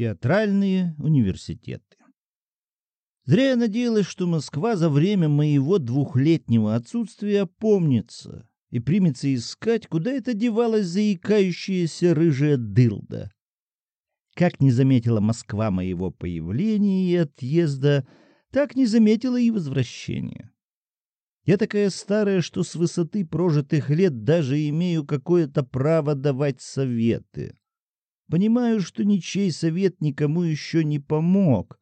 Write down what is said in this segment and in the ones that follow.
Театральные университеты. Зря я надеялась, что Москва за время моего двухлетнего отсутствия опомнится и примется искать, куда это девалась заикающаяся рыжая дылда. Как не заметила Москва моего появления и отъезда, так не заметила и возвращения. Я такая старая, что с высоты прожитых лет даже имею какое-то право давать советы. Понимаю, что ничей совет никому еще не помог.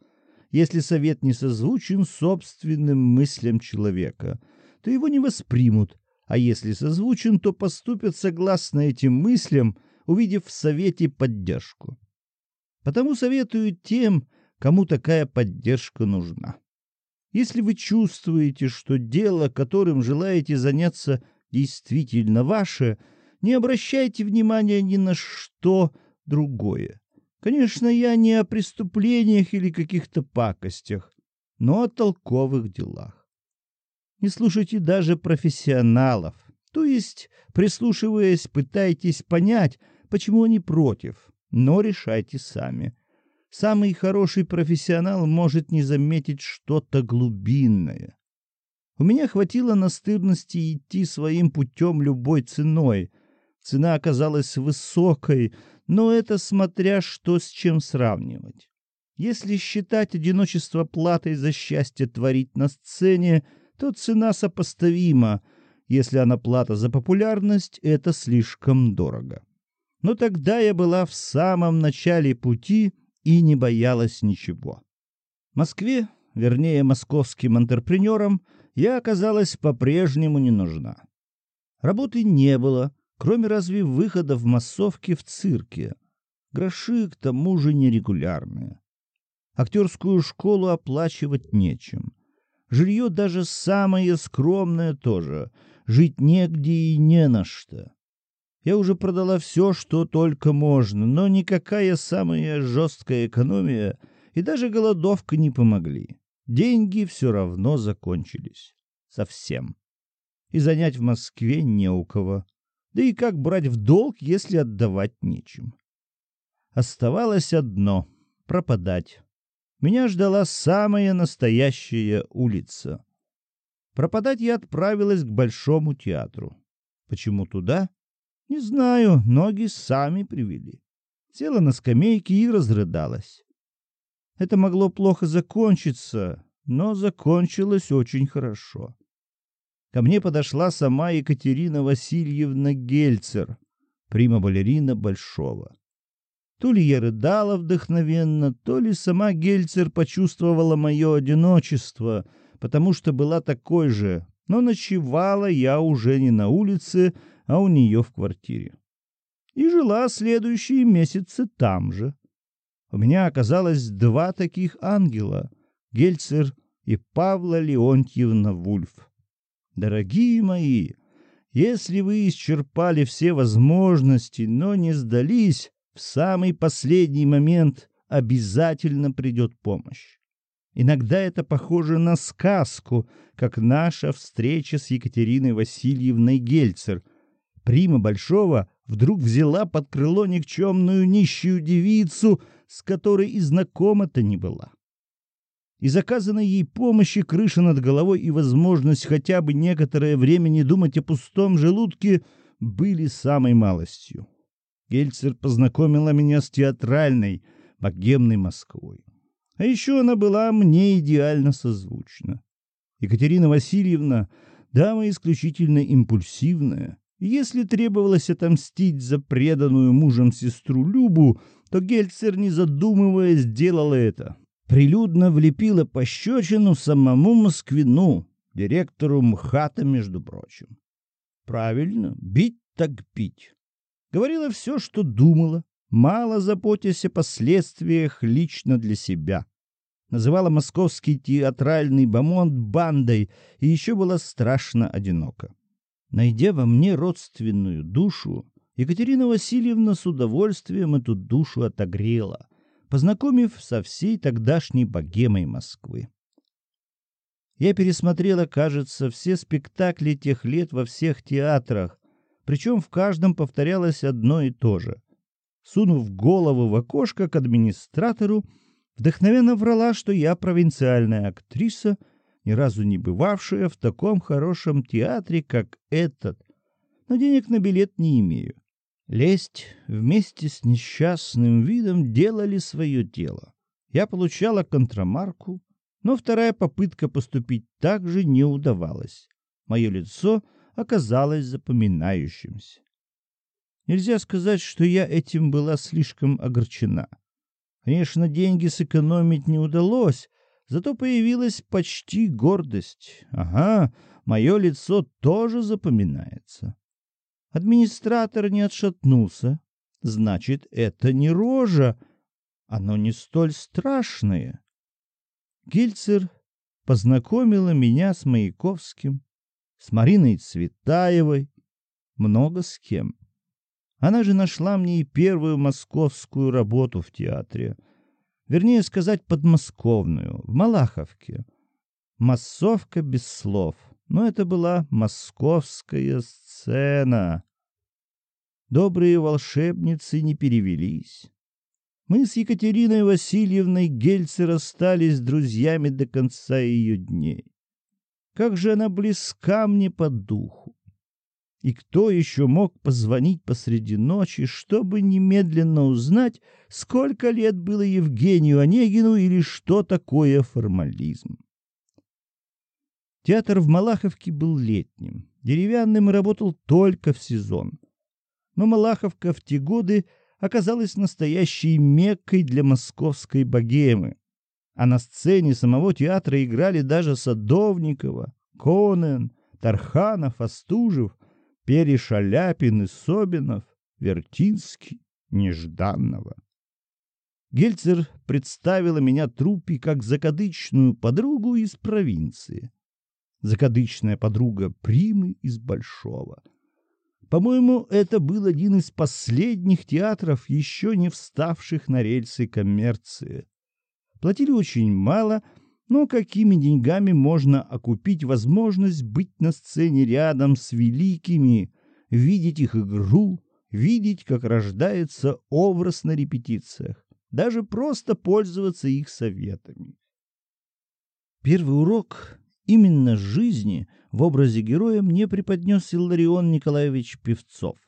Если совет не созвучен собственным мыслям человека, то его не воспримут, а если созвучен, то поступят согласно этим мыслям, увидев в совете поддержку. Потому советую тем, кому такая поддержка нужна. Если вы чувствуете, что дело, которым желаете заняться, действительно ваше, не обращайте внимания ни на что другое. Конечно, я не о преступлениях или каких-то пакостях, но о толковых делах. Не слушайте даже профессионалов, то есть, прислушиваясь, пытайтесь понять, почему они против, но решайте сами. Самый хороший профессионал может не заметить что-то глубинное. У меня хватило настырности идти своим путем любой ценой. Цена оказалась высокой, но это смотря что с чем сравнивать. Если считать одиночество платой за счастье творить на сцене, то цена сопоставима. Если она плата за популярность, это слишком дорого. Но тогда я была в самом начале пути и не боялась ничего. В Москве, вернее, московским интерпренерам, я оказалась по-прежнему не нужна. Работы не было, кроме разве выхода в массовке в цирке. Гроши к тому же нерегулярные. Актерскую школу оплачивать нечем. Жилье даже самое скромное тоже. Жить негде и не на что. Я уже продала все, что только можно, но никакая самая жесткая экономия и даже голодовка не помогли. Деньги все равно закончились. Совсем. И занять в Москве не у кого. Да и как брать в долг, если отдавать нечем? Оставалось одно — пропадать. Меня ждала самая настоящая улица. Пропадать я отправилась к Большому театру. Почему туда? Не знаю, ноги сами привели. Села на скамейке и разрыдалась. Это могло плохо закончиться, но закончилось очень хорошо. Ко мне подошла сама Екатерина Васильевна Гельцер, прима-балерина Большого. То ли я рыдала вдохновенно, то ли сама Гельцер почувствовала мое одиночество, потому что была такой же, но ночевала я уже не на улице, а у нее в квартире. И жила следующие месяцы там же. У меня оказалось два таких ангела — Гельцер и Павла Леонтьевна Вульф. Дорогие мои, если вы исчерпали все возможности, но не сдались, в самый последний момент обязательно придет помощь. Иногда это похоже на сказку, как наша встреча с Екатериной Васильевной Гельцер. Прима Большого вдруг взяла под крыло никчемную нищую девицу, с которой и знакома-то не была и заказанной ей помощи, крыша над головой и возможность хотя бы некоторое время не думать о пустом желудке были самой малостью. Гельцер познакомила меня с театральной, богемной Москвой. А еще она была мне идеально созвучна. Екатерина Васильевна — дама исключительно импульсивная. если требовалось отомстить за преданную мужем сестру Любу, то Гельцер, не задумываясь, сделала это прилюдно влепила пощечину самому Москвину, директору МХАТа, между прочим. Правильно, бить так бить. Говорила все, что думала, мало заботясь о последствиях лично для себя. Называла московский театральный бомонд бандой и еще была страшно одинока. Найдя во мне родственную душу, Екатерина Васильевна с удовольствием эту душу отогрела — познакомив со всей тогдашней богемой Москвы. Я пересмотрела, кажется, все спектакли тех лет во всех театрах, причем в каждом повторялось одно и то же. сунув голову в окошко к администратору, вдохновенно врала, что я провинциальная актриса, ни разу не бывавшая в таком хорошем театре, как этот, но денег на билет не имею. Лесть вместе с несчастным видом делали свое дело. Я получала контрамарку, но вторая попытка поступить также не удавалась. Мое лицо оказалось запоминающимся. Нельзя сказать, что я этим была слишком огорчена. Конечно, деньги сэкономить не удалось, зато появилась почти гордость. Ага, мое лицо тоже запоминается. Администратор не отшатнулся. Значит, это не рожа. Оно не столь страшное. Гильцер познакомила меня с Маяковским, с Мариной Цветаевой, много с кем. Она же нашла мне и первую московскую работу в театре. Вернее сказать, подмосковную, в Малаховке. Массовка без слов но это была московская сцена. Добрые волшебницы не перевелись. Мы с Екатериной Васильевной Гельце расстались друзьями до конца ее дней. Как же она близка мне по духу! И кто еще мог позвонить посреди ночи, чтобы немедленно узнать, сколько лет было Евгению Онегину или что такое формализм? Театр в Малаховке был летним, деревянным и работал только в сезон. Но Малаховка в те годы оказалась настоящей меккой для московской богемы. А на сцене самого театра играли даже Садовникова, Конен, Тарханов, Остужев, Перешаляпин и Собинов, Вертинский, Нежданного. Гельцер представила меня труппе как закадычную подругу из провинции закадычная подруга Примы из Большого. По-моему, это был один из последних театров, еще не вставших на рельсы коммерции. Платили очень мало, но какими деньгами можно окупить возможность быть на сцене рядом с великими, видеть их игру, видеть, как рождается образ на репетициях, даже просто пользоваться их советами. Первый урок Именно жизни в образе героя мне преподнес Илларион Николаевич Певцов.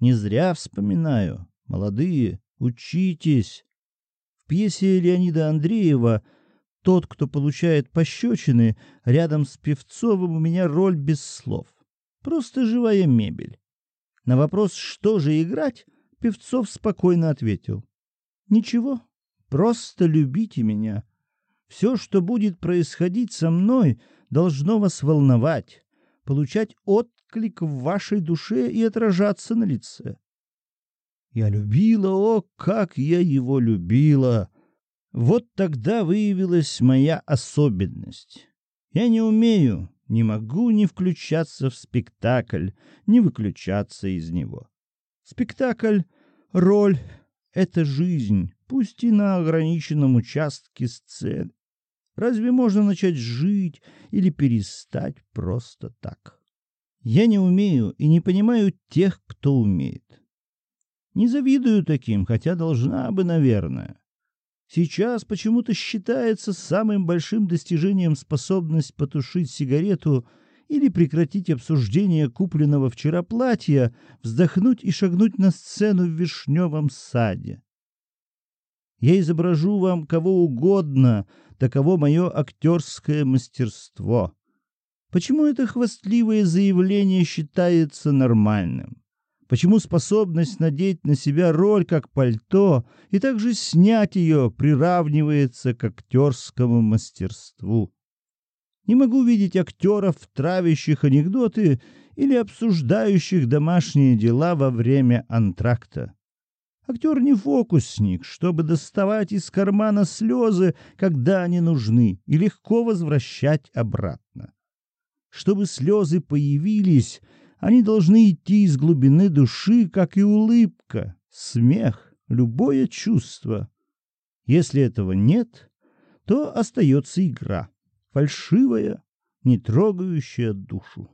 Не зря вспоминаю. Молодые, учитесь. В пьесе Леонида Андреева «Тот, кто получает пощечины» рядом с Певцовым у меня роль без слов. Просто живая мебель. На вопрос «что же играть?» Певцов спокойно ответил. «Ничего, просто любите меня, все, что будет происходить со мной, должно вас волновать, получать отклик в вашей душе и отражаться на лице. Я любила, о, как я его любила! Вот тогда выявилась моя особенность. Я не умею, не могу не включаться в спектакль, не выключаться из него. Спектакль — роль, это жизнь, пусть и на ограниченном участке сцены. Разве можно начать жить или перестать просто так? Я не умею и не понимаю тех, кто умеет. Не завидую таким, хотя должна бы, наверное. Сейчас почему-то считается самым большим достижением способность потушить сигарету или прекратить обсуждение купленного вчера платья, вздохнуть и шагнуть на сцену в вишневом саде. Я изображу вам кого угодно, таково мое актерское мастерство. Почему это хвастливое заявление считается нормальным? Почему способность надеть на себя роль как пальто и также снять ее приравнивается к актерскому мастерству? Не могу видеть актеров, травящих анекдоты или обсуждающих домашние дела во время антракта. Актер не фокусник, чтобы доставать из кармана слезы, когда они нужны, и легко возвращать обратно. Чтобы слезы появились, они должны идти из глубины души, как и улыбка, смех, любое чувство. Если этого нет, то остается игра, фальшивая, не трогающая душу.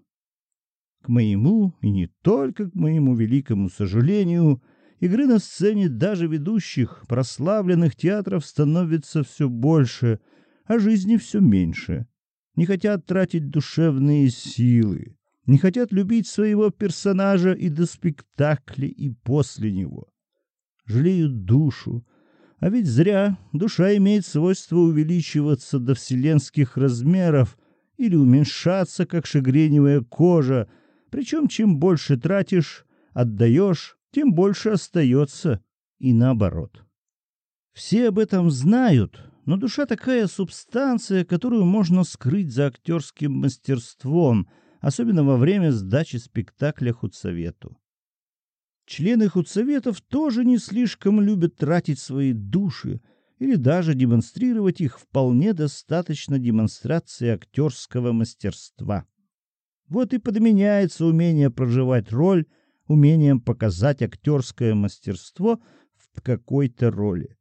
К моему, и не только к моему великому сожалению, — Игры на сцене даже ведущих прославленных театров становится все больше, а жизни все меньше. Не хотят тратить душевные силы, не хотят любить своего персонажа и до спектакля, и после него. Жалеют душу, а ведь зря душа имеет свойство увеличиваться до вселенских размеров или уменьшаться, как шагреневая кожа, причем чем больше тратишь, отдаешь, тем больше остается, и наоборот. Все об этом знают, но душа такая субстанция, которую можно скрыть за актерским мастерством, особенно во время сдачи спектакля худсовету. Члены худсоветов тоже не слишком любят тратить свои души или даже демонстрировать их вполне достаточно демонстрации актерского мастерства. Вот и подменяется умение проживать роль умением показать актерское мастерство в какой-то роли.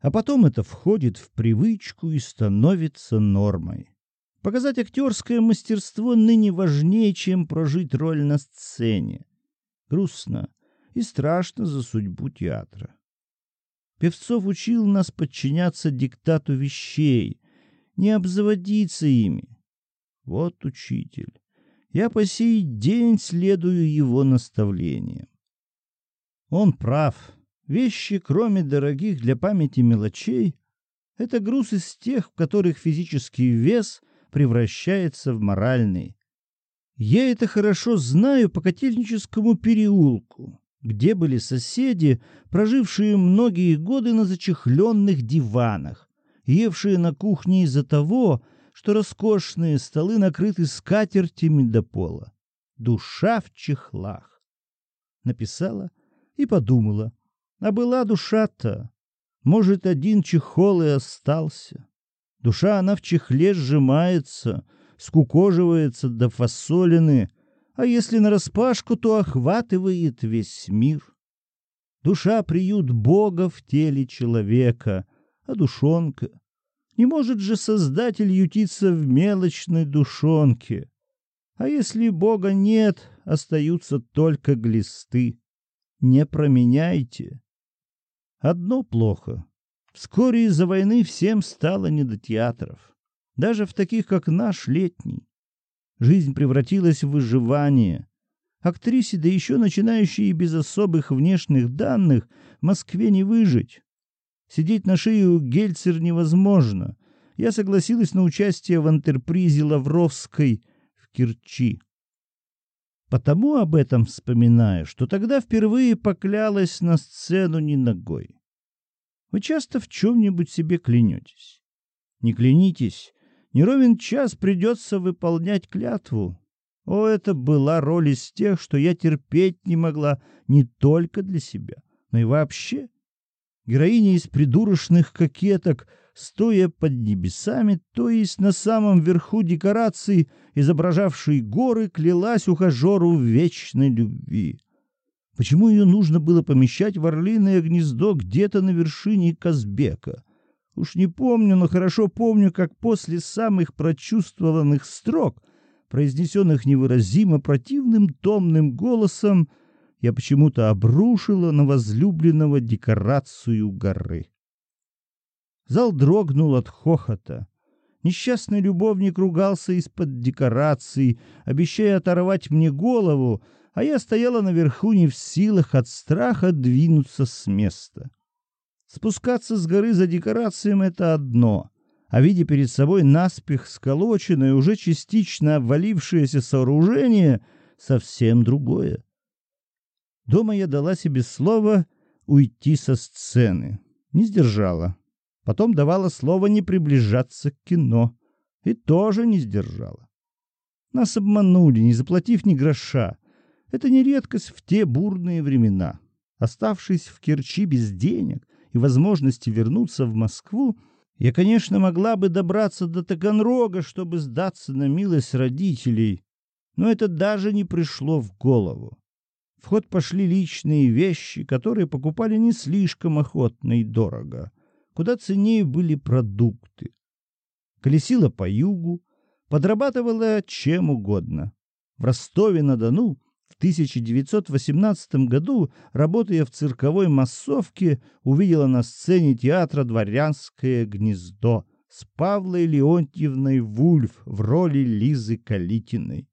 А потом это входит в привычку и становится нормой. Показать актерское мастерство ныне важнее, чем прожить роль на сцене. Грустно и страшно за судьбу театра. Певцов учил нас подчиняться диктату вещей, не обзаводиться ими. Вот учитель. Я по сей день следую его наставлениям. Он прав. Вещи, кроме дорогих для памяти мелочей, это груз из тех, в которых физический вес превращается в моральный. Я это хорошо знаю по Котельническому переулку где были соседи, прожившие многие годы на зачехленных диванах, евшие на кухне из-за того, что роскошные столы накрыты скатертями до пола. Душа в чехлах. Написала и подумала. А была душа-то. Может, один чехол и остался. Душа, она в чехле сжимается, скукоживается до фасолины, а если нараспашку, то охватывает весь мир. Душа — приют Бога в теле человека, а душонка... Не может же Создатель ютиться в мелочной душонке. А если Бога нет, остаются только глисты. Не променяйте. Одно плохо. Вскоре из-за войны всем стало не до театров. Даже в таких, как наш летний. Жизнь превратилась в выживание. Актрисе, да еще начинающей без особых внешних данных, в Москве не выжить. Сидеть на шее у Гельцер невозможно. Я согласилась на участие в антерпризе Лавровской в Керчи. Потому об этом вспоминаю, что тогда впервые поклялась на сцену не ногой. Вы часто в чем-нибудь себе клянетесь. Не клянитесь, не ровен час придется выполнять клятву. О, это была роль из тех, что я терпеть не могла не только для себя, но и вообще. Героиня из придурочных кокеток, стоя под небесами, то есть на самом верху декорации, изображавшей горы, клялась ухажеру в вечной любви. Почему ее нужно было помещать в орлиное гнездо где-то на вершине Казбека? Уж не помню, но хорошо помню, как после самых прочувствованных строк, произнесенных невыразимо противным томным голосом, я почему-то обрушила на возлюбленного декорацию горы. Зал дрогнул от хохота. Несчастный любовник ругался из-под декораций, обещая оторвать мне голову, а я стояла наверху не в силах от страха двинуться с места. Спускаться с горы за декорацием — это одно, а видя перед собой наспех сколоченное, уже частично обвалившееся сооружение — совсем другое. Дома я дала себе слово уйти со сцены. Не сдержала. Потом давала слово не приближаться к кино. И тоже не сдержала. Нас обманули, не заплатив ни гроша. Это не редкость в те бурные времена. Оставшись в Керчи без денег, и возможности вернуться в Москву, я, конечно, могла бы добраться до Таганрога, чтобы сдаться на милость родителей, но это даже не пришло в голову. В ход пошли личные вещи, которые покупали не слишком охотно и дорого. Куда ценнее были продукты. Колесила по югу, подрабатывала чем угодно. В Ростове-на-Дону в в 1918 году, работая в цирковой массовке, увидела на сцене театра «Дворянское гнездо» с Павлой Леонтьевной Вульф в роли Лизы Калитиной.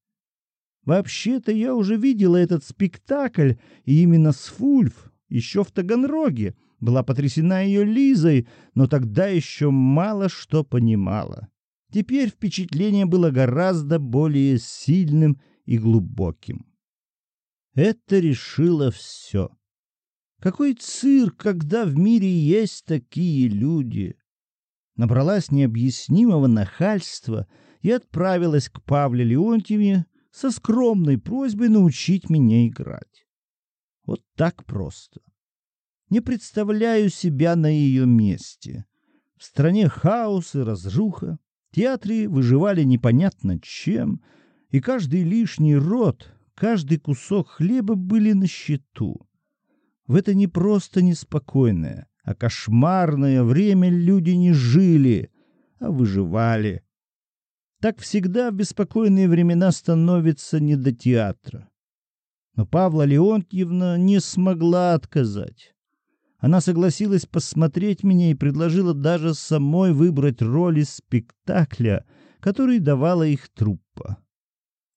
Вообще-то я уже видела этот спектакль, и именно с Вульф, еще в Таганроге, была потрясена ее Лизой, но тогда еще мало что понимала. Теперь впечатление было гораздо более сильным и глубоким. Это решило все. Какой цирк, когда в мире есть такие люди? Набралась необъяснимого нахальства и отправилась к Павле Леонтьевне со скромной просьбой научить меня играть. Вот так просто. Не представляю себя на ее месте. В стране хаос и разруха, театры выживали непонятно чем, и каждый лишний рот, каждый кусок хлеба были на счету. В это не просто неспокойное, а кошмарное время люди не жили, а выживали. Так всегда в беспокойные времена становится не до театра. Но Павла Леонтьевна не смогла отказать. Она согласилась посмотреть меня и предложила даже самой выбрать роль из спектакля, который давала их труппа.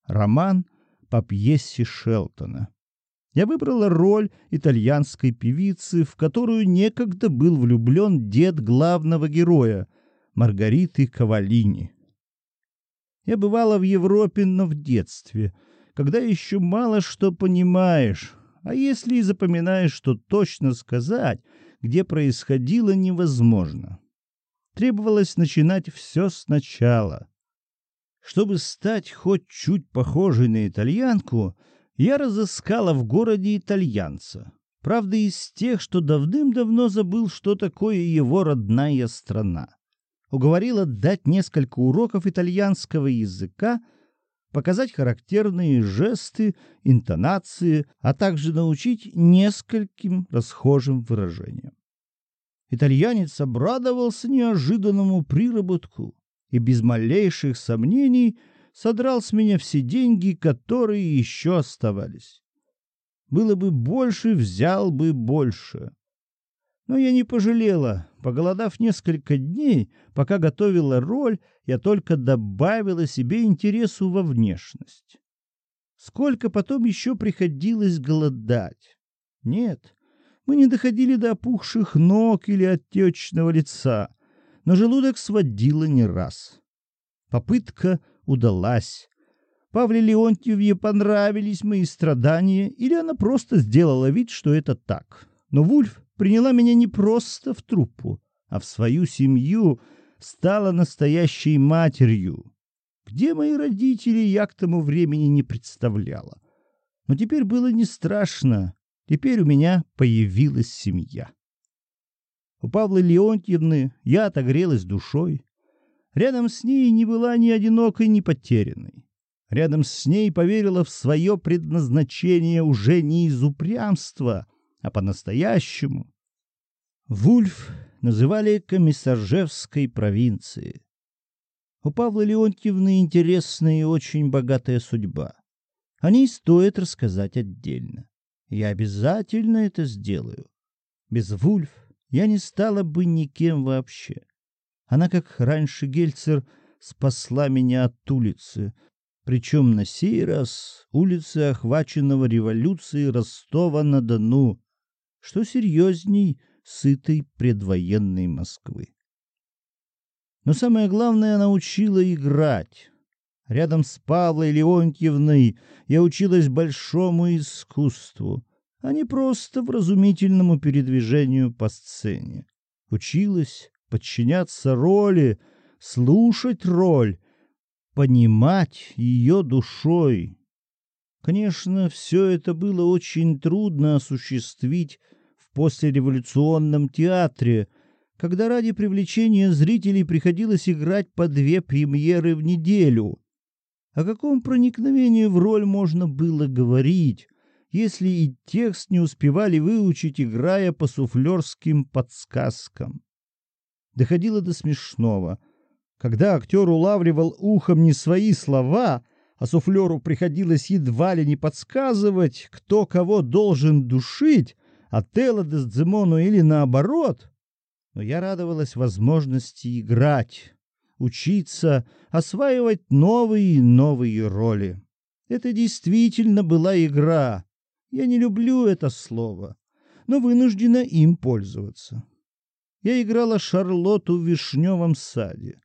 Роман по пьесе Шелтона. Я выбрала роль итальянской певицы, в которую некогда был влюблен дед главного героя, Маргариты Кавалини. Я бывала в Европе, но в детстве, когда еще мало что понимаешь, а если и запоминаешь, то точно сказать, где происходило, невозможно. Требовалось начинать все сначала. Чтобы стать хоть чуть похожей на итальянку, я разыскала в городе итальянца. Правда, из тех, что давным-давно забыл, что такое его родная страна. Уговорила дать несколько уроков итальянского языка — показать характерные жесты, интонации, а также научить нескольким расхожим выражениям. Итальянец обрадовался неожиданному приработку и без малейших сомнений содрал с меня все деньги, которые еще оставались. Было бы больше, взял бы больше. Но я не пожалела. Поголодав несколько дней, пока готовила роль, я только добавила себе интересу во внешность. Сколько потом еще приходилось голодать? Нет, мы не доходили до опухших ног или отечного лица, но желудок сводило не раз. Попытка удалась. Павле Леонтьевне понравились мои страдания, или она просто сделала вид, что это так. Но Вульф приняла меня не просто в труппу, а в свою семью, стала настоящей матерью. Где мои родители, я к тому времени не представляла. Но теперь было не страшно. Теперь у меня появилась семья. У Павлы Леонтьевны я отогрелась душой. Рядом с ней не была ни одинокой, ни потерянной. Рядом с ней поверила в свое предназначение уже не из упрямства, а по-настоящему. Вульф называли Комиссаржевской провинцией. У Павла Леонтьевны интересная и очень богатая судьба. О ней стоит рассказать отдельно. Я обязательно это сделаю. Без Вульф я не стала бы никем вообще. Она, как раньше Гельцер, спасла меня от улицы, причем на сей раз улицы охваченного революцией Ростова-на-Дону, что серьезней сытой предвоенной Москвы. Но самое главное, она учила играть. Рядом с Павлой Леонтьевной я училась большому искусству, а не просто вразумительному передвижению по сцене. Училась подчиняться роли, слушать роль, понимать ее душой. Конечно, все это было очень трудно осуществить послереволюционном театре, когда ради привлечения зрителей приходилось играть по две премьеры в неделю. О каком проникновении в роль можно было говорить, если и текст не успевали выучить, играя по суфлерским подсказкам? Доходило до смешного. Когда актер улавливал ухом не свои слова, а суфлеру приходилось едва ли не подсказывать, кто кого должен душить, Отелло Дездемону или наоборот. Но я радовалась возможности играть, учиться, осваивать новые и новые роли. Это действительно была игра. Я не люблю это слово, но вынуждена им пользоваться. Я играла Шарлотту в вишневом саде.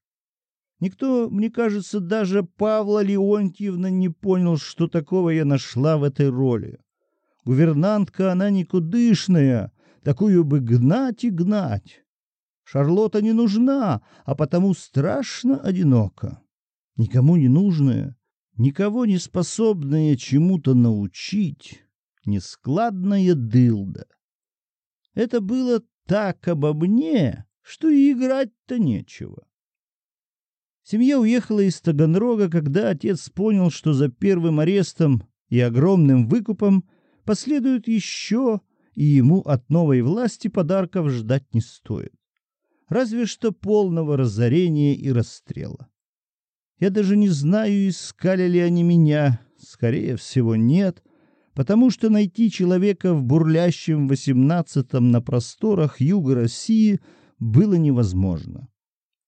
Никто, мне кажется, даже Павла Леонтьевна не понял, что такого я нашла в этой роли. Гувернантка она никудышная, такую бы гнать и гнать. Шарлотта не нужна, а потому страшно одинока. Никому не нужная, никого не способная чему-то научить, нескладная дылда. Это было так обо мне, что и играть-то нечего. Семья уехала из Таганрога, когда отец понял, что за первым арестом и огромным выкупом последует еще, и ему от новой власти подарков ждать не стоит. Разве что полного разорения и расстрела. Я даже не знаю, искали ли они меня. Скорее всего, нет, потому что найти человека в бурлящем восемнадцатом на просторах юга России было невозможно.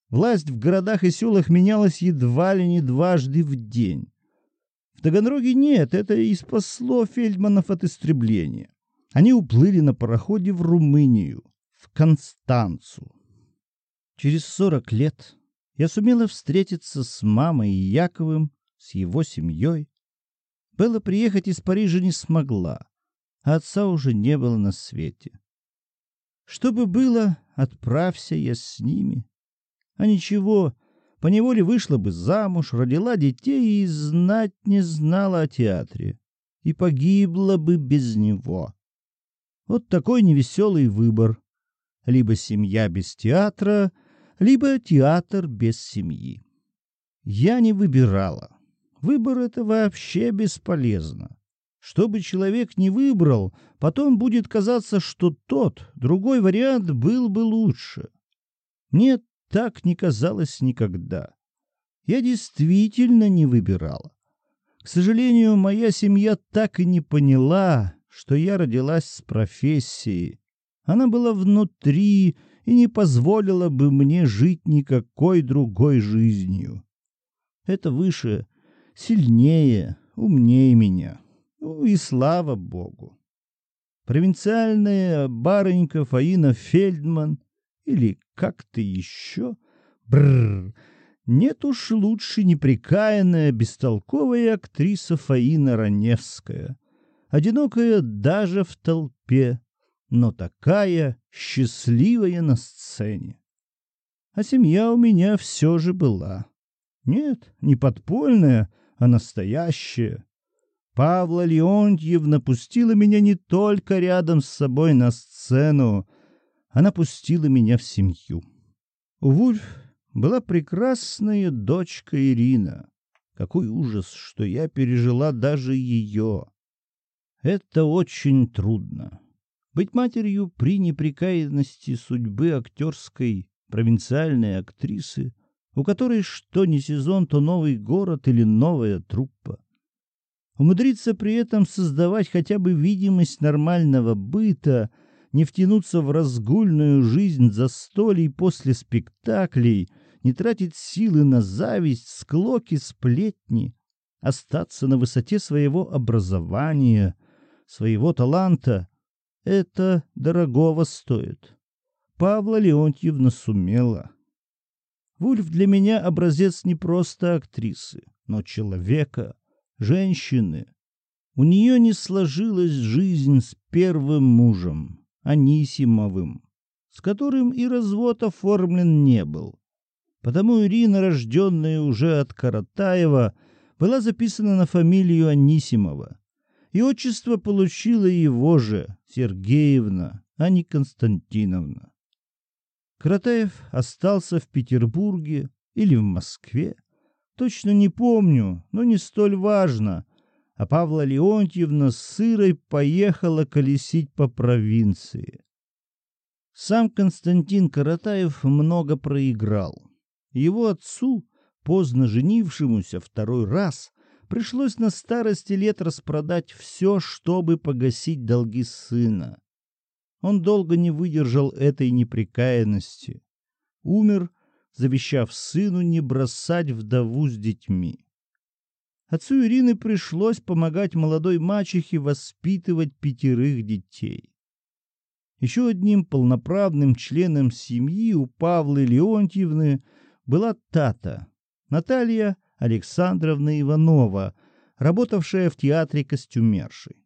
Власть в городах и селах менялась едва ли не дважды в день. Таганроге нет, это и спасло фельдманов от истребления. Они уплыли на пароходе в Румынию, в Констанцу. Через сорок лет я сумела встретиться с мамой Яковым, с его семьей. Белла приехать из Парижа не смогла, а отца уже не было на свете. Что бы было, отправься я с ними. А ничего, поневоле вышла бы замуж, родила детей и знать не знала о театре. И погибла бы без него. Вот такой невеселый выбор. Либо семья без театра, либо театр без семьи. Я не выбирала. Выбор — это вообще бесполезно. Что бы человек не выбрал, потом будет казаться, что тот, другой вариант был бы лучше. Мне так не казалось никогда. Я действительно не выбирала. К сожалению, моя семья так и не поняла, что я родилась с профессией. Она была внутри и не позволила бы мне жить никакой другой жизнью. Это выше, сильнее, умнее меня. Ну и слава богу. Провинциальная барынька Фаина Фельдман или как-то еще. Бррр. Нет уж лучше неприкаянная, бестолковая актриса Фаина Раневская. Одинокая даже в толпе, но такая счастливая на сцене. А семья у меня все же была. Нет, не подпольная, а настоящая. Павла Леонтьевна пустила меня не только рядом с собой на сцену, она пустила меня в семью. Вульф была прекрасная дочка Ирина. Какой ужас, что я пережила даже ее. Это очень трудно. Быть матерью при неприкаянности судьбы актерской провинциальной актрисы, у которой что ни сезон, то новый город или новая труппа. Умудриться при этом создавать хотя бы видимость нормального быта — не втянуться в разгульную жизнь застолий после спектаклей, не тратить силы на зависть, склоки, сплетни, остаться на высоте своего образования, своего таланта — это дорогого стоит. Павла Леонтьевна сумела. Вульф для меня образец не просто актрисы, но человека, женщины. У нее не сложилась жизнь с первым мужем. Анисимовым, с которым и развод оформлен не был. Потому Ирина, рожденная уже от Каратаева, была записана на фамилию Анисимова, и отчество получила его же, Сергеевна, а не Константиновна. Каратаев остался в Петербурге или в Москве, точно не помню, но не столь важно — а Павла Леонтьевна с сырой поехала колесить по провинции. Сам Константин Каратаев много проиграл. Его отцу, поздно женившемуся второй раз, пришлось на старости лет распродать все, чтобы погасить долги сына. Он долго не выдержал этой неприкаянности. Умер, завещав сыну не бросать вдову с детьми. Отцу Ирины пришлось помогать молодой мачехе воспитывать пятерых детей. Еще одним полноправным членом семьи у Павлы Леонтьевны была Тата, Наталья Александровна Иванова, работавшая в театре костюмершей.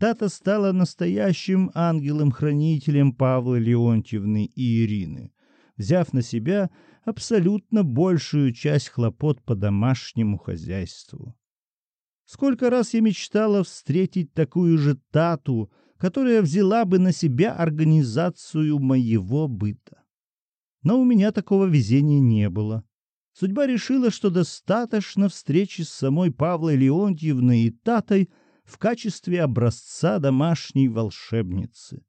Тата стала настоящим ангелом-хранителем Павлы Леонтьевны и Ирины, взяв на себя абсолютно большую часть хлопот по домашнему хозяйству. Сколько раз я мечтала встретить такую же Тату, которая взяла бы на себя организацию моего быта. Но у меня такого везения не было. Судьба решила, что достаточно встречи с самой Павлой Леонтьевной и Татой в качестве образца домашней волшебницы.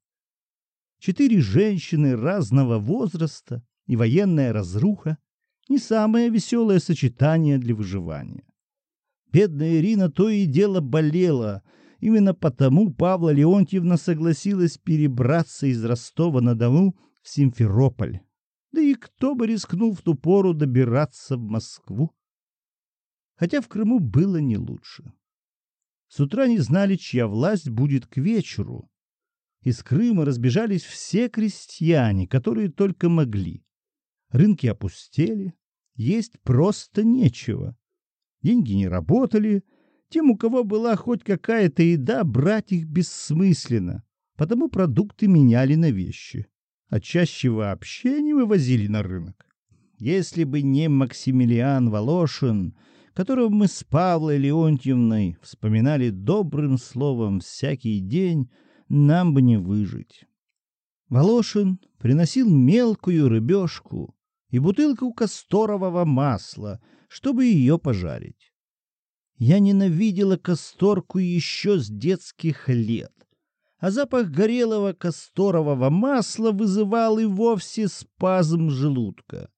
Четыре женщины разного возраста и военная разруха — не самое веселое сочетание для выживания. Бедная Ирина то и дело болела — Именно потому Павла Леонтьевна согласилась перебраться из Ростова-на-Дону в Симферополь. Да и кто бы рискнул в ту пору добираться в Москву? Хотя в Крыму было не лучше. С утра не знали, чья власть будет к вечеру. Из Крыма разбежались все крестьяне, которые только могли. Рынки опустели, есть просто нечего. Деньги не работали — тем, у кого была хоть какая-то еда, брать их бессмысленно, потому продукты меняли на вещи, а чаще вообще не вывозили на рынок. Если бы не Максимилиан Волошин, которого мы с Павлой Леонтьевной вспоминали добрым словом всякий день, нам бы не выжить. Волошин приносил мелкую рыбешку и бутылку касторового масла, чтобы ее пожарить. Я ненавидела касторку еще с детских лет, а запах горелого касторового масла вызывал и вовсе спазм желудка.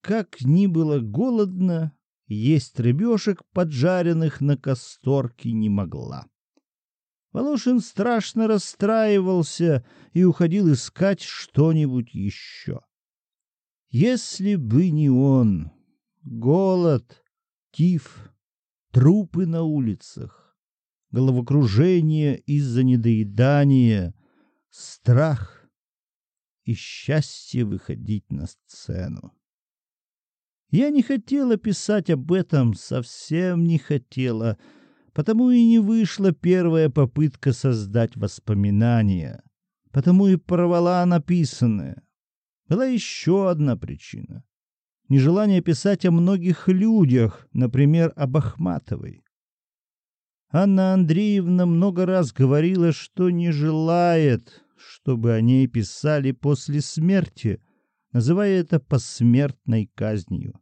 Как ни было голодно, есть рыбешек, поджаренных на касторке, не могла. Волошин страшно расстраивался и уходил искать что-нибудь еще. Если бы не он, голод, тиф, трупы на улицах, головокружение из-за недоедания, страх и счастье выходить на сцену. Я не хотела писать об этом, совсем не хотела, потому и не вышла первая попытка создать воспоминания, потому и порвала написанное. Была еще одна причина нежелание писать о многих людях, например, об Ахматовой. Анна Андреевна много раз говорила, что не желает, чтобы о ней писали после смерти, называя это посмертной казнью.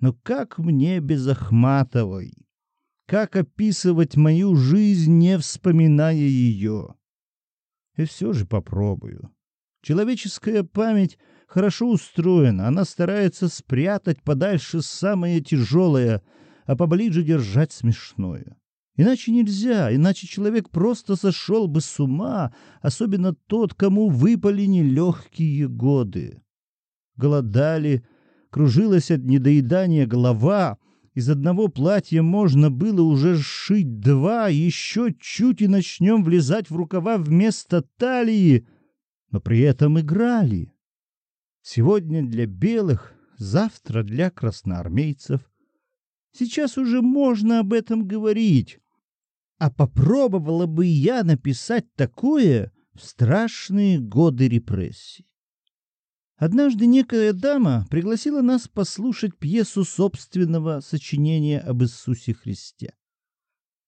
Но как мне без Ахматовой? Как описывать мою жизнь, не вспоминая ее? И все же попробую. Человеческая память хорошо устроена. Она старается спрятать подальше самое тяжелое, а поближе держать смешное. Иначе нельзя, иначе человек просто сошел бы с ума, особенно тот, кому выпали нелегкие годы. Голодали, кружилась от недоедания голова, из одного платья можно было уже сшить два, еще чуть и начнем влезать в рукава вместо талии, но при этом играли. Сегодня для белых, завтра для красноармейцев. Сейчас уже можно об этом говорить. А попробовала бы я написать такое в страшные годы репрессий. Однажды некая дама пригласила нас послушать пьесу собственного сочинения об Иисусе Христе.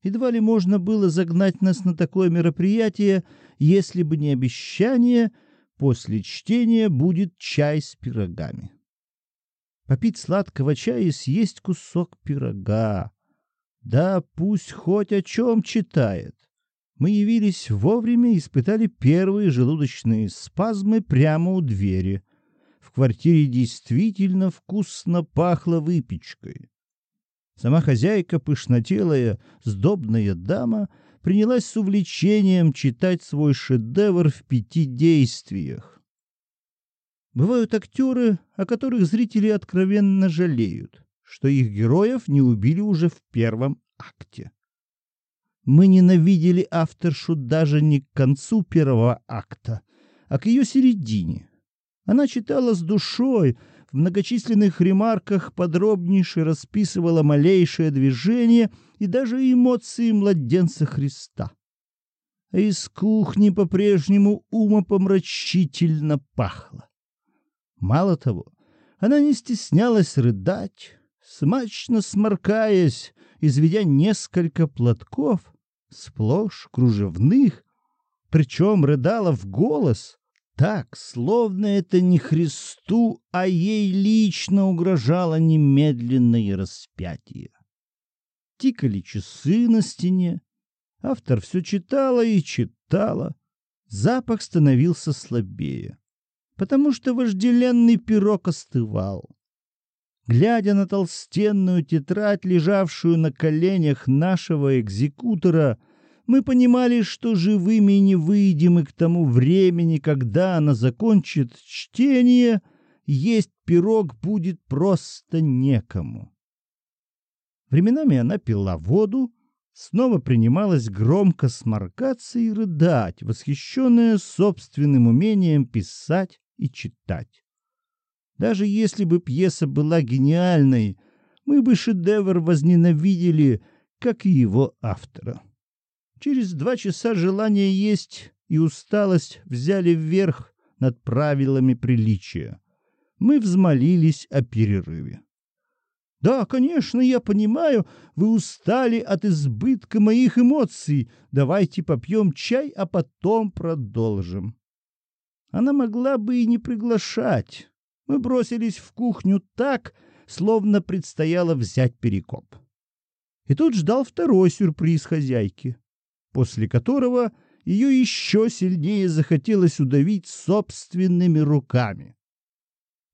Едва ли можно было загнать нас на такое мероприятие, если бы не обещание — После чтения будет чай с пирогами. Попить сладкого чая и съесть кусок пирога. Да пусть хоть о чем читает. Мы явились вовремя и испытали первые желудочные спазмы прямо у двери. В квартире действительно вкусно пахло выпечкой. Сама хозяйка, пышнотелая, сдобная дама, принялась с увлечением читать свой шедевр в пяти действиях. Бывают актеры, о которых зрители откровенно жалеют, что их героев не убили уже в первом акте. Мы ненавидели авторшу даже не к концу первого акта, а к ее середине. Она читала с душой, в многочисленных ремарках подробнейше расписывала малейшее движение и даже эмоции младенца Христа. Из кухни по-прежнему умопомрачительно пахло. Мало того, она не стеснялась рыдать, смачно сморкаясь, изведя несколько платков, сплошь кружевных, причем рыдала в голос, так, словно это не Христу, а ей лично угрожало немедленное распятие. Тикали часы на стене, автор все читала и читала, запах становился слабее, потому что вожделенный пирог остывал. Глядя на толстенную тетрадь, лежавшую на коленях нашего экзекутора, мы понимали, что живыми не выйдем и к тому времени, когда она закончит чтение, есть пирог будет просто некому. Временами она пила воду, снова принималась громко сморкаться и рыдать, восхищенная собственным умением писать и читать. Даже если бы пьеса была гениальной, мы бы шедевр возненавидели, как и его автора. Через два часа желание есть и усталость взяли вверх над правилами приличия. Мы взмолились о перерыве. Да, конечно, я понимаю, вы устали от избытка моих эмоций. Давайте попьем чай, а потом продолжим. Она могла бы и не приглашать. Мы бросились в кухню так, словно предстояло взять перекоп. И тут ждал второй сюрприз хозяйки после которого ее еще сильнее захотелось удавить собственными руками.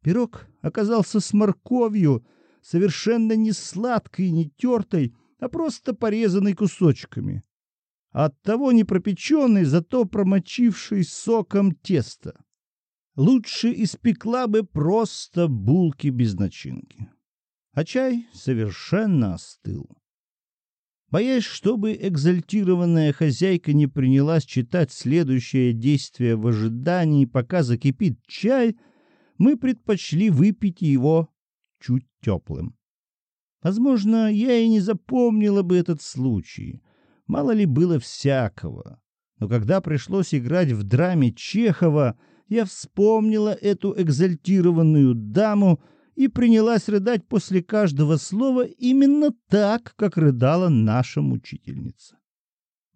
Пирог оказался с морковью, совершенно не сладкой не тертой, а просто порезанной кусочками. Оттого не пропеченный, зато промочивший соком тесто. Лучше испекла бы просто булки без начинки. А чай совершенно остыл. Боясь, чтобы экзальтированная хозяйка не принялась читать следующее действие в ожидании, пока закипит чай, мы предпочли выпить его чуть теплым. Возможно, я и не запомнила бы этот случай. Мало ли было всякого. Но когда пришлось играть в драме Чехова, я вспомнила эту экзальтированную даму, и принялась рыдать после каждого слова именно так, как рыдала наша мучительница.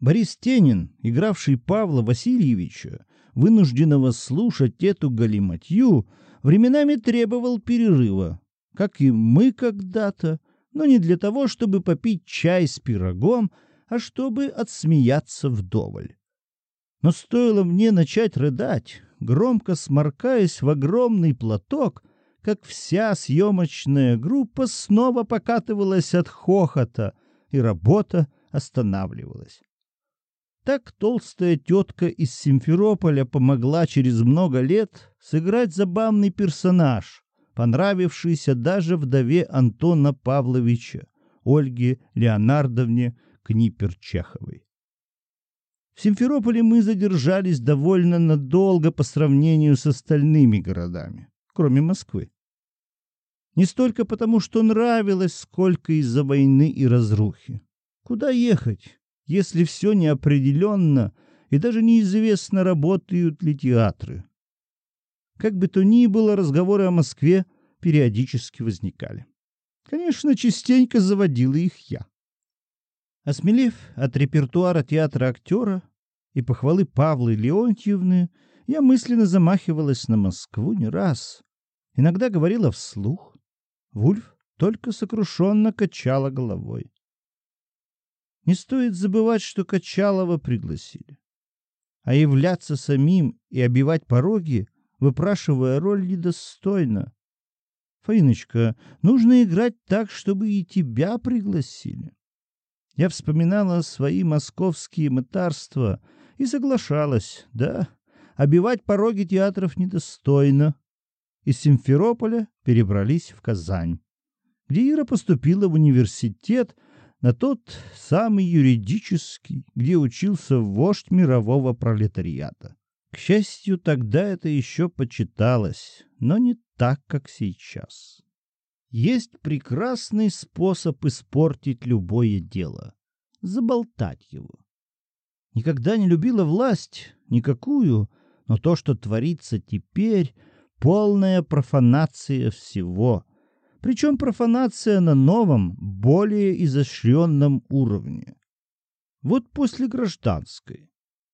Борис Тенин, игравший Павла Васильевича, вынужденного слушать эту галиматью, временами требовал перерыва, как и мы когда-то, но не для того, чтобы попить чай с пирогом, а чтобы отсмеяться вдоволь. Но стоило мне начать рыдать, громко сморкаясь в огромный платок, как вся съемочная группа снова покатывалась от хохота, и работа останавливалась. Так толстая тетка из Симферополя помогла через много лет сыграть забавный персонаж, понравившийся даже вдове Антона Павловича, Ольге Леонардовне Книпер-Чеховой. В Симферополе мы задержались довольно надолго по сравнению с остальными городами кроме Москвы. Не столько потому, что нравилось, сколько из-за войны и разрухи. Куда ехать, если все неопределенно и даже неизвестно, работают ли театры? Как бы то ни было, разговоры о Москве периодически возникали. Конечно, частенько заводила их я. Осмелев от репертуара театра актера и похвалы Павлы Леонтьевны, я мысленно замахивалась на Москву не раз. Иногда говорила вслух. Вульф только сокрушенно качала головой. Не стоит забывать, что Качалова пригласили. А являться самим и обивать пороги, выпрашивая роль, недостойно. Фаиночка, нужно играть так, чтобы и тебя пригласили. Я вспоминала свои московские мытарства и соглашалась, да, обивать пороги театров недостойно. Из Симферополя перебрались в Казань, где Ира поступила в университет на тот самый юридический, где учился вождь мирового пролетариата. К счастью, тогда это еще почиталось, но не так, как сейчас. Есть прекрасный способ испортить любое дело — заболтать его. Никогда не любила власть, никакую, но то, что творится теперь, полная профанация всего. Причем профанация на новом, более изощренном уровне. Вот после гражданской,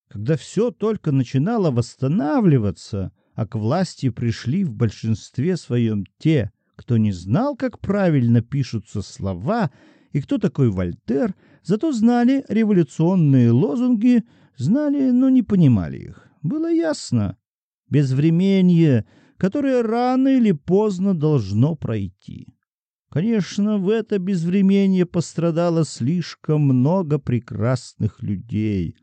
когда все только начинало восстанавливаться, а к власти пришли в большинстве своем те, кто не знал, как правильно пишутся слова и кто такой Вольтер, зато знали революционные лозунги, знали, но не понимали их. Было ясно. Безвременье, которое рано или поздно должно пройти. Конечно, в это безвременье пострадало слишком много прекрасных людей,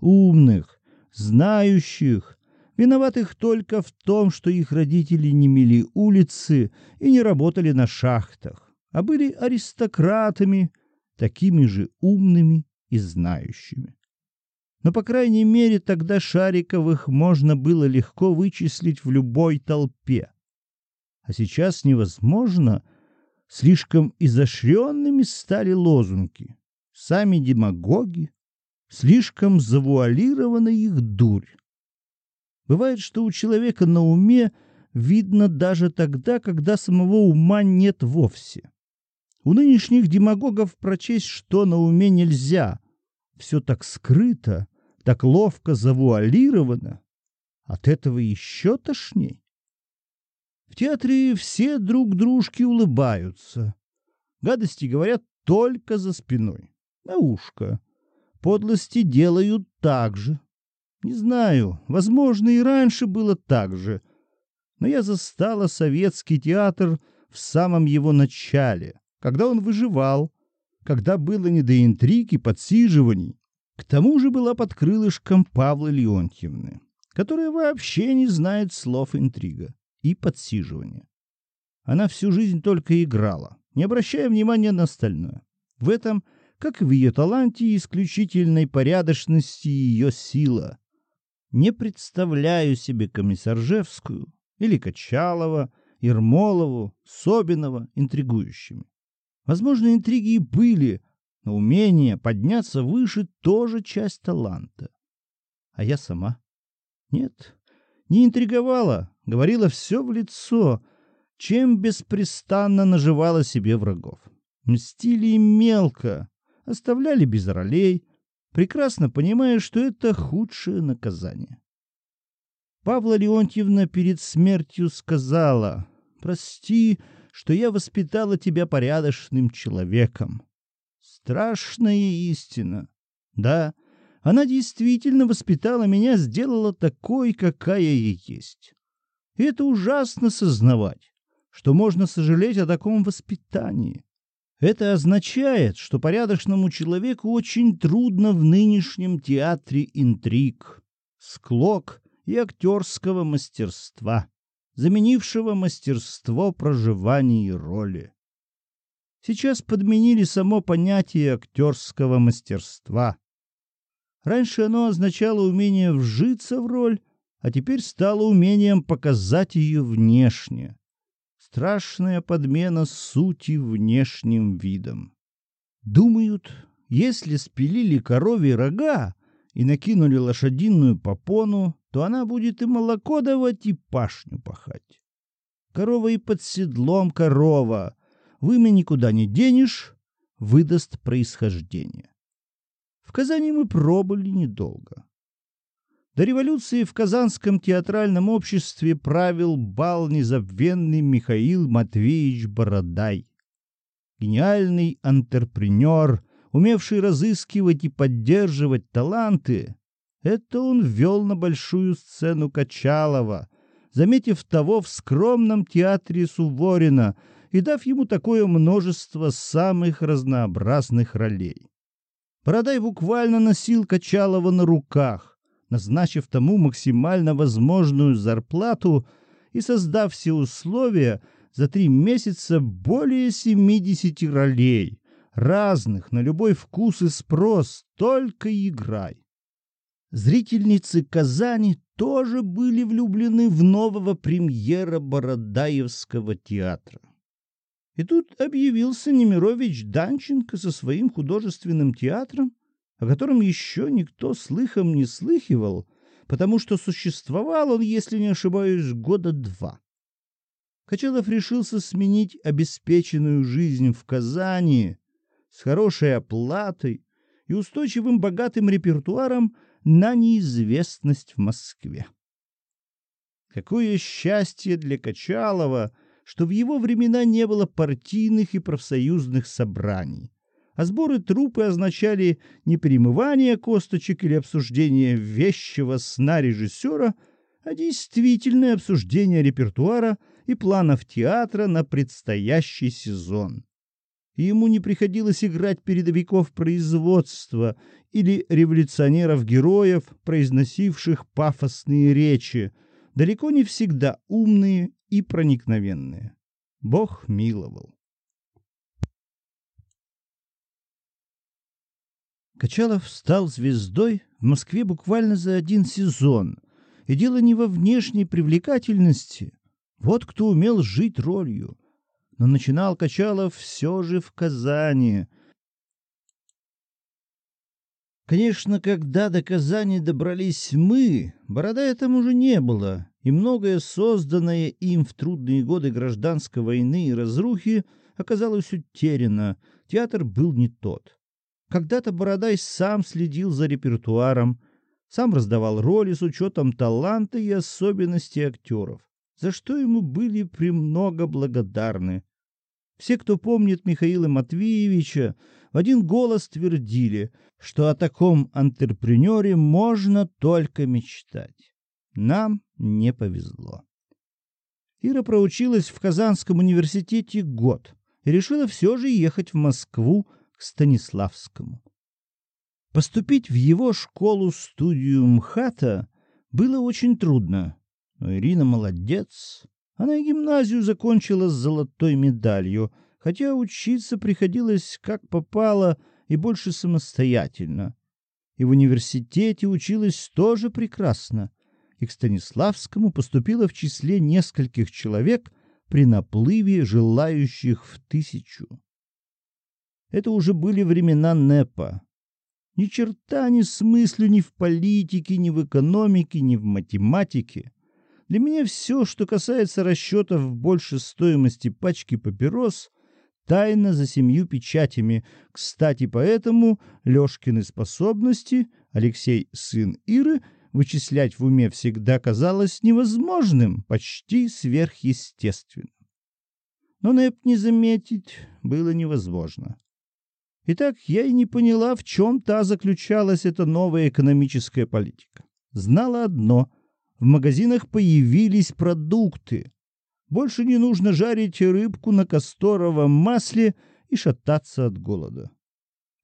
умных, знающих, виноватых только в том, что их родители не мели улицы и не работали на шахтах, а были аристократами, такими же умными и знающими. Но, по крайней мере, тогда Шариковых можно было легко вычислить в любой толпе. А сейчас невозможно, слишком изощренными стали лозунги, сами демагоги, слишком завуалирована их дурь. Бывает, что у человека на уме видно даже тогда, когда самого ума нет вовсе. У нынешних демагогов прочесть, что на уме нельзя. Все так скрыто, так ловко завуалировано. От этого еще тошней. В театре все друг дружке улыбаются. Гадости говорят только за спиной, на ушко. Подлости делают так же. Не знаю, возможно, и раньше было так же. Но я застала советский театр в самом его начале, когда он выживал, когда было не до интриг и подсиживаний. К тому же была под крылышком Павла Леонтьевны, которая вообще не знает слов интрига и подсиживания. Она всю жизнь только играла, не обращая внимания на остальное. В этом, как и в ее таланте и исключительной порядочности, ее сила. Не представляю себе Комиссаржевскую или Качалова, Ермолову, Собинова интригующими. Возможно, интриги и были, но умение подняться выше тоже часть таланта. А я сама? Нет, не интриговала, говорила все в лицо, чем беспрестанно наживала себе врагов. Мстили мелко, оставляли без ролей, прекрасно понимая, что это худшее наказание. Павла Леонтьевна перед смертью сказала, «Прости, что я воспитала тебя порядочным человеком». Страшная истина. Да, она действительно воспитала меня, сделала такой, какая я есть. И это ужасно сознавать, что можно сожалеть о таком воспитании. Это означает, что порядочному человеку очень трудно в нынешнем театре интриг, склок и актерского мастерства, заменившего мастерство проживания роли. Сейчас подменили само понятие актерского мастерства. Раньше оно означало умение вжиться в роль, а теперь стало умением показать ее внешне страшная подмена сути внешним видом. Думают, если спилили коровьи рога и накинули лошадиную попону, то она будет и молоко давать, и пашню пахать. Корова и под седлом корова. Вымя никуда не денешь, выдаст происхождение. В Казани мы пробыли недолго. До революции в Казанском театральном обществе правил бал незабвенный Михаил Матвеевич Бородай. Гениальный антрепренер, умевший разыскивать и поддерживать таланты, это он ввел на большую сцену Качалова, заметив того в скромном театре Суворина и дав ему такое множество самых разнообразных ролей. Бородай буквально носил Качалова на руках, назначив тому максимально возможную зарплату и создав все условия за три месяца более 70 ролей, разных, на любой вкус и спрос, только играй. Зрительницы Казани тоже были влюблены в нового премьера Бородаевского театра. И тут объявился Немирович Данченко со своим художественным театром, о котором еще никто слыхом не слыхивал, потому что существовал он, если не ошибаюсь, года два. Качалов решился сменить обеспеченную жизнь в Казани с хорошей оплатой и устойчивым богатым репертуаром на неизвестность в Москве. Какое счастье для Качалова, что в его времена не было партийных и профсоюзных собраний, а сборы трупы означали не перемывание косточек или обсуждение вещего сна режиссера, а действительное обсуждение репертуара и планов театра на предстоящий сезон и ему не приходилось играть передовиков производства или революционеров-героев, произносивших пафосные речи, далеко не всегда умные и проникновенные. Бог миловал. Качалов стал звездой в Москве буквально за один сезон. И дело не во внешней привлекательности. Вот кто умел жить ролью — но начинал Качалов все же в Казани. Конечно, когда до Казани добрались мы, Борода там уже не было, и многое созданное им в трудные годы гражданской войны и разрухи оказалось утеряно, театр был не тот. Когда-то Бородай сам следил за репертуаром, сам раздавал роли с учетом таланта и особенностей актеров, за что ему были премного благодарны. Все, кто помнит Михаила Матвеевича, в один голос твердили, что о таком антрепренере можно только мечтать. Нам не повезло. Ира проучилась в Казанском университете год и решила все же ехать в Москву к Станиславскому. Поступить в его школу-студию МХАТа было очень трудно, но Ирина молодец, она и гимназию закончила с золотой медалью, хотя учиться приходилось как попало и больше самостоятельно. И в университете училась тоже прекрасно, и к Станиславскому поступила в числе нескольких человек при наплыве желающих в тысячу. Это уже были времена НЭПа. Ни черта не смыслю ни в политике, ни в экономике, ни в математике. Для меня все, что касается расчетов большей стоимости пачки папирос, тайна за семью печатями. Кстати, поэтому Лёшкины способности, Алексей сын Иры, вычислять в уме всегда казалось невозможным, почти сверхъестественным. Но Нэп не заметить было невозможно. Итак, я и не поняла, в чем та заключалась эта новая экономическая политика. Знала одно в магазинах появились продукты. Больше не нужно жарить рыбку на касторовом масле и шататься от голода.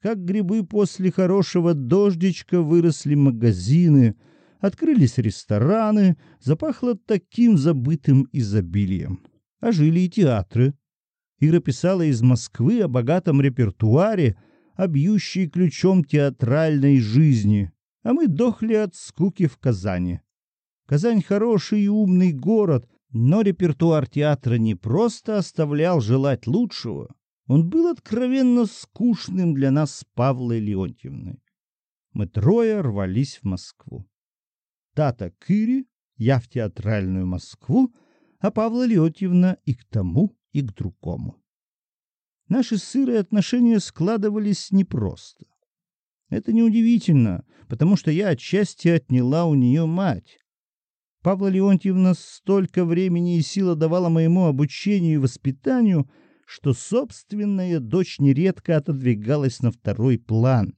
Как грибы после хорошего дождичка выросли магазины, открылись рестораны, запахло таким забытым изобилием. Ожили и театры. Ира писала из Москвы о богатом репертуаре, о ключом театральной жизни, а мы дохли от скуки в Казани. Казань хороший и умный город, но репертуар театра не просто оставлял желать лучшего, он был откровенно скучным для нас с Павлой Леонтьевной. Мы трое рвались в Москву. Тата к Ире, я в театральную Москву, а Павла Леонтьевна и к тому, и к другому. Наши сырые отношения складывались непросто. Это неудивительно, потому что я отчасти отняла у нее мать. Павла Леонтьевна столько времени и сил давала моему обучению и воспитанию, что собственная дочь нередко отодвигалась на второй план.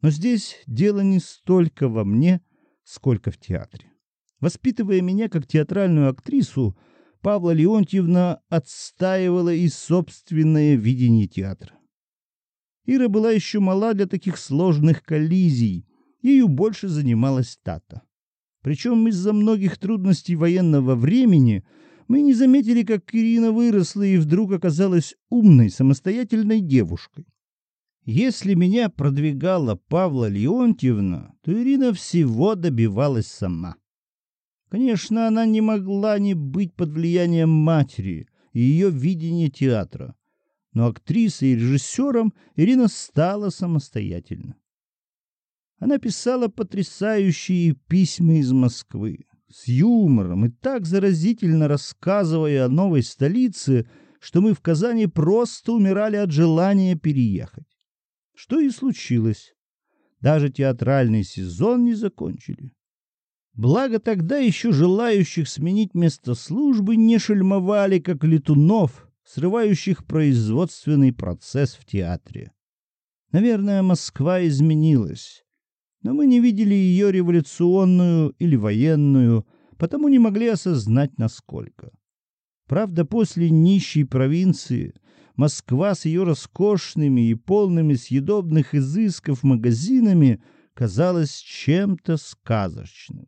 Но здесь дело не столько во мне, сколько в театре. Воспитывая меня как театральную актрису, Павла Леонтьевна отстаивала и собственное видение театра. Ира была еще мала для таких сложных коллизий, ею больше занималась Тата. Причем из-за многих трудностей военного времени мы не заметили, как Ирина выросла и вдруг оказалась умной, самостоятельной девушкой. Если меня продвигала Павла Леонтьевна, то Ирина всего добивалась сама. Конечно, она не могла не быть под влиянием матери и ее видения театра. Но актрисой и режиссером Ирина стала самостоятельно. Она писала потрясающие письма из Москвы, с юмором и так заразительно рассказывая о новой столице, что мы в Казани просто умирали от желания переехать. Что и случилось. Даже театральный сезон не закончили. Благо тогда еще желающих сменить место службы не шельмовали, как летунов, срывающих производственный процесс в театре. Наверное, Москва изменилась, но мы не видели ее революционную или военную, потому не могли осознать, насколько. Правда, после нищей провинции Москва с ее роскошными и полными съедобных изысков магазинами казалась чем-то сказочным.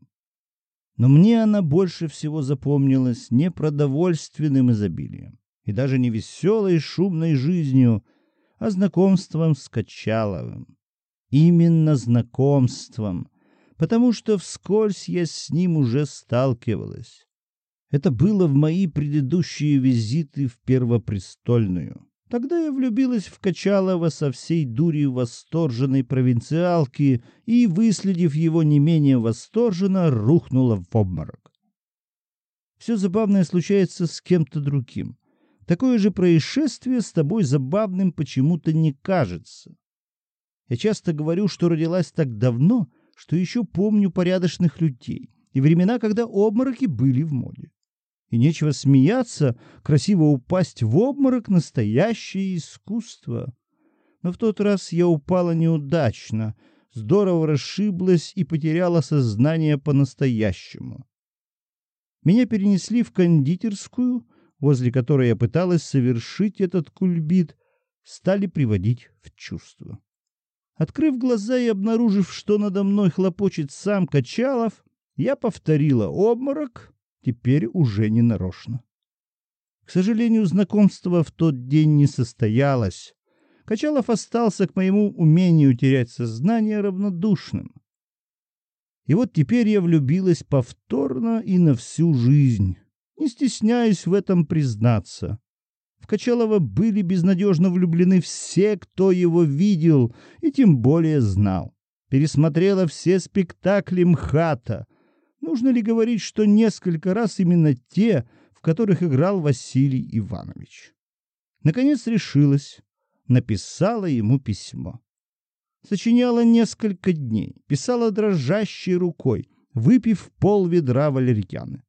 Но мне она больше всего запомнилась не продовольственным изобилием и даже не веселой шумной жизнью, а знакомством с Качаловым. Именно знакомством, потому что вскользь я с ним уже сталкивалась. Это было в мои предыдущие визиты в Первопрестольную. Тогда я влюбилась в Качалова со всей дурью восторженной провинциалки и, выследив его не менее восторженно, рухнула в обморок. Все забавное случается с кем-то другим. Такое же происшествие с тобой забавным почему-то не кажется. Я часто говорю, что родилась так давно, что еще помню порядочных людей и времена, когда обмороки были в моде. И нечего смеяться, красиво упасть в обморок — настоящее искусство. Но в тот раз я упала неудачно, здорово расшиблась и потеряла сознание по-настоящему. Меня перенесли в кондитерскую, возле которой я пыталась совершить этот кульбит, стали приводить в чувство. Открыв глаза и обнаружив, что надо мной хлопочет сам Качалов, я повторила обморок теперь уже не нарочно. К сожалению, знакомство в тот день не состоялось. Качалов остался к моему умению терять сознание равнодушным. И вот теперь я влюбилась повторно и на всю жизнь. Не стесняюсь в этом признаться. В Качалова были безнадежно влюблены все, кто его видел и тем более знал. Пересмотрела все спектакли МХАТа, Нужно ли говорить, что несколько раз именно те, в которых играл Василий Иванович? Наконец решилась, написала ему письмо. Сочиняла несколько дней, писала дрожащей рукой, выпив пол ведра валерьяны.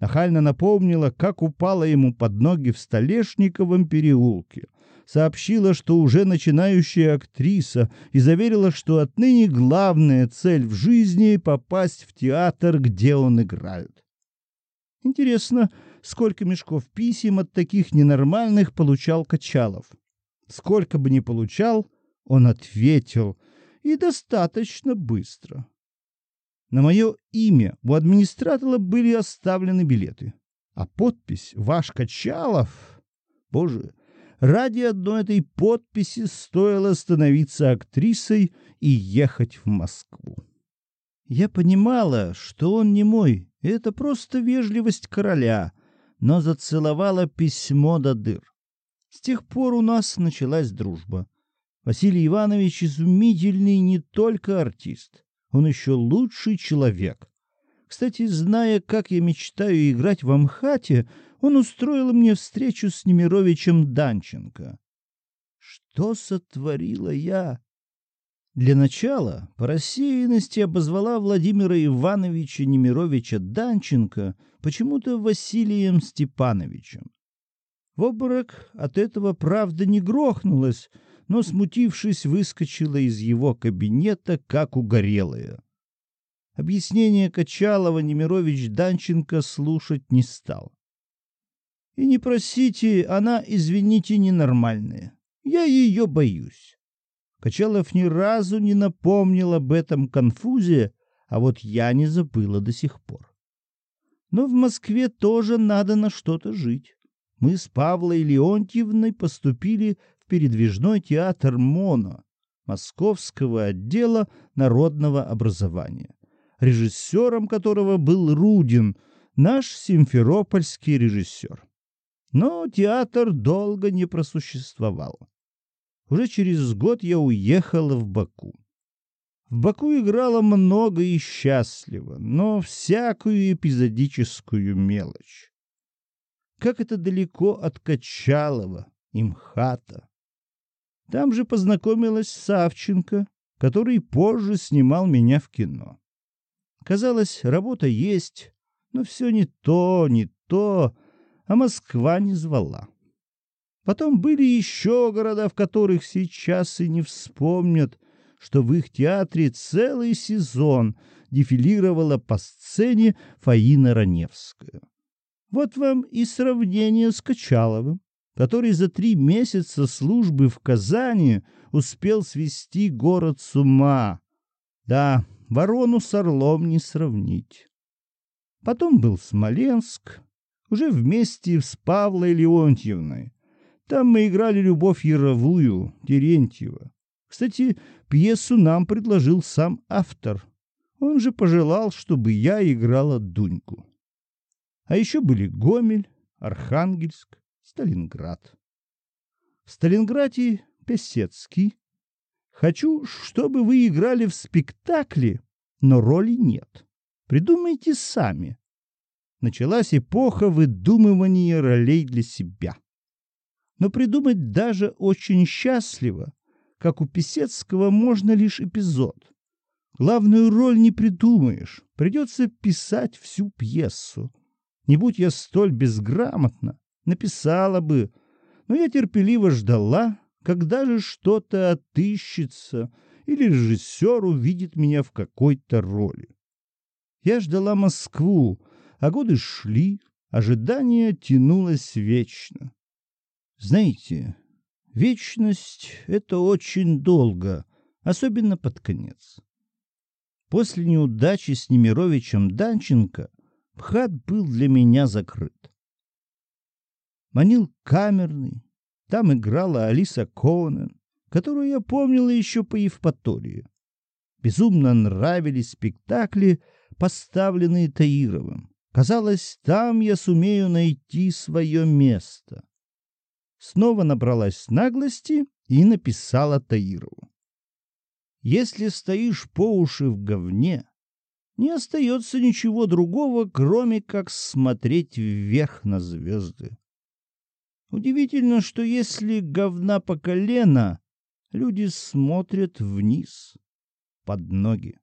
Нахально напомнила, как упала ему под ноги в Столешниковом переулке, сообщила, что уже начинающая актриса, и заверила, что отныне главная цель в жизни — попасть в театр, где он играет. Интересно, сколько мешков писем от таких ненормальных получал Качалов? Сколько бы ни получал, он ответил, и достаточно быстро. На мое имя у администратора были оставлены билеты, а подпись «Ваш Качалов» Боже, Ради одной этой подписи стоило становиться актрисой и ехать в Москву. Я понимала, что он не мой, это просто вежливость короля, но зацеловала письмо до дыр. С тех пор у нас началась дружба. Василий Иванович изумительный не только артист, он еще лучший человек. Кстати, зная, как я мечтаю играть в Амхате, он устроил мне встречу с Немировичем Данченко. Что сотворила я? Для начала по рассеянности обозвала Владимира Ивановича Немировича Данченко почему-то Василием Степановичем. В обморок от этого, правда, не грохнулась, но, смутившись, выскочила из его кабинета, как угорелая. Объяснение Качалова Немирович Данченко слушать не стал. И не просите, она, извините, ненормальная. Я ее боюсь. Качалов ни разу не напомнил об этом конфузе, а вот я не забыла до сих пор. Но в Москве тоже надо на что-то жить. Мы с Павлой Леонтьевной поступили передвижной театр «Моно» Московского отдела народного образования, режиссером которого был Рудин, наш симферопольский режиссер. Но театр долго не просуществовал. Уже через год я уехала в Баку. В Баку играла много и счастливо, но всякую эпизодическую мелочь. Как это далеко от Качалова, МХАТа. Там же познакомилась Савченко, который позже снимал меня в кино. Казалось, работа есть, но все не то, не то, а Москва не звала. Потом были еще города, в которых сейчас и не вспомнят, что в их театре целый сезон дефилировала по сцене Фаина Раневская. Вот вам и сравнение с Качаловым, который за три месяца службы в Казани успел свести город с ума. Да, ворону с орлом не сравнить. Потом был Смоленск, уже вместе с Павлой Леонтьевной. Там мы играли «Любовь Яровую» Терентьева. Кстати, пьесу нам предложил сам автор. Он же пожелал, чтобы я играла Дуньку. А еще были Гомель, Архангельск, Сталинград. В Сталинграде Песецкий. Хочу, чтобы вы играли в спектакле, но роли нет. Придумайте сами. Началась эпоха выдумывания ролей для себя но придумать даже очень счастливо, как у Писецкого, можно лишь эпизод. Главную роль не придумаешь, придется писать всю пьесу. Не будь я столь безграмотна, написала бы, но я терпеливо ждала, когда же что-то отыщется или режиссер увидит меня в какой-то роли. Я ждала Москву, а годы шли, ожидание тянулось вечно. Знаете, вечность — это очень долго, особенно под конец. После неудачи с Немировичем Данченко МХАТ был для меня закрыт. Манил камерный, там играла Алиса Коунен, которую я помнила еще по Евпатории. Безумно нравились спектакли, поставленные Таировым. Казалось, там я сумею найти свое место снова набралась наглости и написала Таирову. «Если стоишь по уши в говне, не остается ничего другого, кроме как смотреть вверх на звезды. Удивительно, что если говна по колено, люди смотрят вниз, под ноги.